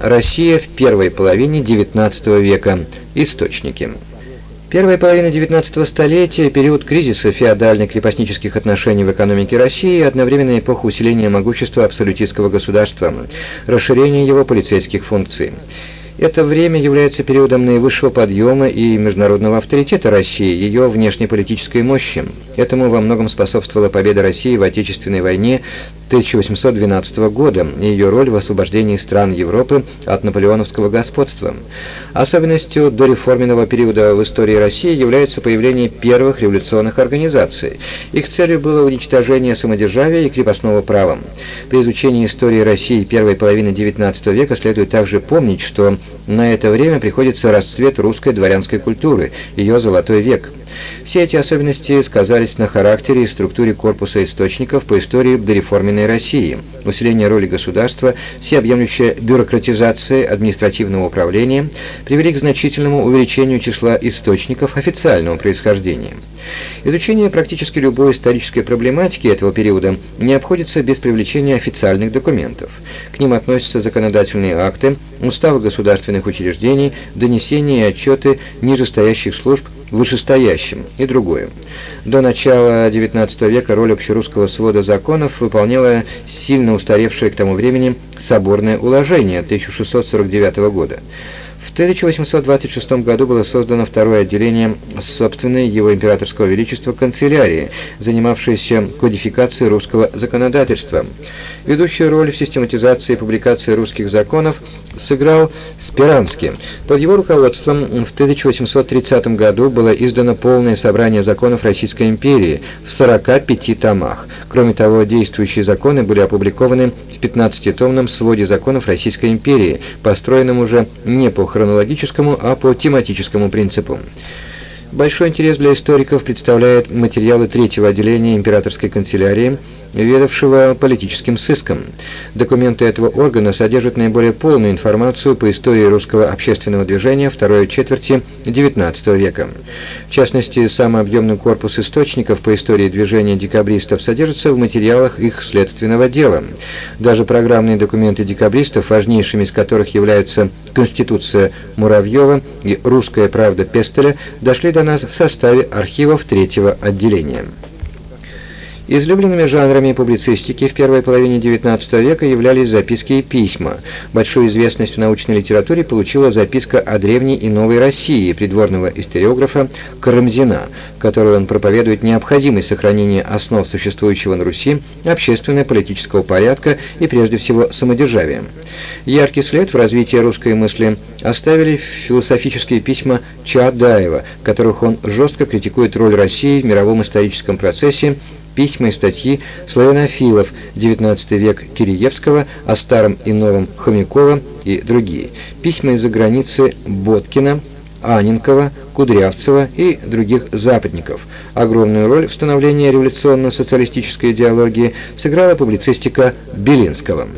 Россия в первой половине XIX века. Источники. Первая половина XIX столетия – период кризиса феодально-крепостнических отношений в экономике России одновременно эпоха усиления могущества абсолютистского государства, расширения его полицейских функций. Это время является периодом наивысшего подъема и международного авторитета России, ее внешнеполитической мощи. Этому во многом способствовала победа России в Отечественной войне 1812 года и ее роль в освобождении стран Европы от наполеоновского господства. Особенностью дореформенного периода в истории России является появление первых революционных организаций. Их целью было уничтожение самодержавия и крепостного права. При изучении истории России первой половины XIX века следует также помнить, что на это время приходится расцвет русской дворянской культуры, ее золотой век. Все эти особенности сказались на характере и структуре корпуса источников по истории дореформенной России, усиление роли государства, всеобъемлющая бюрократизация административного управления привели к значительному увеличению числа источников официального происхождения. Изучение практически любой исторической проблематики этого периода не обходится без привлечения официальных документов. К ним относятся законодательные акты, уставы государственных учреждений, донесения и отчеты нижестоящих служб вышестоящим и другое. До начала XIX века роль общерусского свода законов выполняло сильно устаревшее к тому времени соборное уложение 1649 года. В 1826 году было создано второе отделение собственной его императорского величества канцелярии, занимавшееся кодификацией русского законодательства. Ведущую роль в систематизации и публикации русских законов сыграл Спиранский. Под его руководством в 1830 году было издано полное собрание законов Российской империи в 45 томах. Кроме того, действующие законы были опубликованы в 15-томном своде законов Российской империи, построенном уже не по хронологическому, а по тематическому принципу. Большой интерес для историков представляют материалы третьего отделения императорской канцелярии, ведавшего политическим сыском. Документы этого органа содержат наиболее полную информацию по истории русского общественного движения второй четверти XIX века. В частности, самый объемный корпус источников по истории движения декабристов содержится в материалах их следственного дела. Даже программные декабристов, декабристов, важнейшими из которых являются Конституция Муравьева и Русская правда Пестеля, дошли до до нас в составе архивов третьего отделения. Излюбленными жанрами публицистики в первой половине XIX века являлись записки и письма. Большую известность в научной литературе получила записка о древней и новой России придворного историографа Карамзина, в которой он проповедует необходимость сохранения основ существующего на Руси общественно-политического порядка и прежде всего самодержавия. Яркий след в развитии русской мысли оставили философические письма Чаадаева, в которых он жестко критикует роль России в мировом историческом процессе письма и статьи славянофилов XIX век Киреевского о старом и новом Хомякова и другие, письма из-за границы Боткина, Анинкова, Кудрявцева и других западников. Огромную роль в становлении революционно-социалистической идеологии сыграла публицистика Белинского.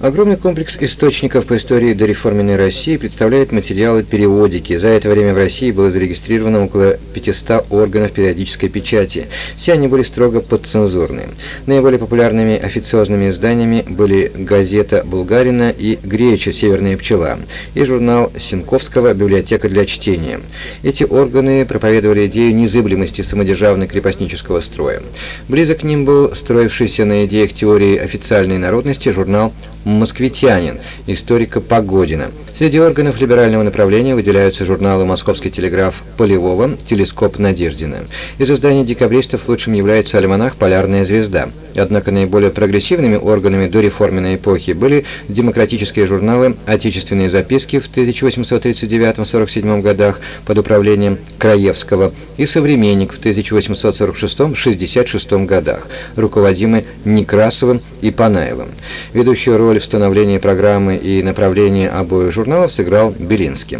Огромный комплекс источников по истории дореформенной России представляет материалы периодики. За это время в России было зарегистрировано около 500 органов периодической печати. Все они были строго подцензурные. Наиболее популярными официозными изданиями были газета «Булгарина» и «Греча. Северная пчела» и журнал Синковского «Библиотека для чтения». Эти органы проповедовали идею незыблемости самодержавно-крепостнического строя. Близок к ним был строившийся на идеях теории официальной народности журнал «Москвитянин» историка Погодина. Среди органов либерального направления выделяются журналы «Московский телеграф» Полевого, «Телескоп Надеждина». Из изданий декабристов лучшим является альманах «Полярная звезда». Однако наиболее прогрессивными органами дореформенной эпохи были демократические журналы «Отечественные записки» в 1839-47 годах под управлением Краевского и «Современник» в 1846-66 годах, руководимый Некрасовым и Панаевым. Ведущую роль в становлении программы и направлении обоих журналов сыграл Белинский.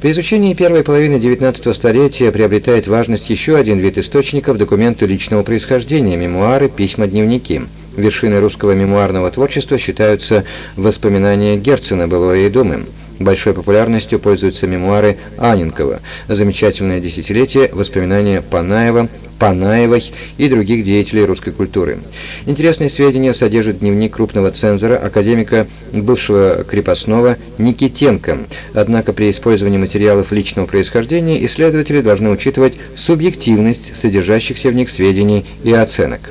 При изучении первой половины XIX столетия приобретает важность еще один вид источников – документы личного происхождения, мемуары, письма, дневники. Вершиной русского мемуарного творчества считаются воспоминания Герцена «Былое и думы». большой популярностью пользуются мемуары Аненкова, замечательное десятилетие, воспоминания Панаева, Панаевой и других деятелей русской культуры. Интересные сведения содержит дневник крупного цензора, академика бывшего крепостного Никитенко. Однако при использовании материалов личного происхождения исследователи должны учитывать субъективность содержащихся в них сведений и оценок.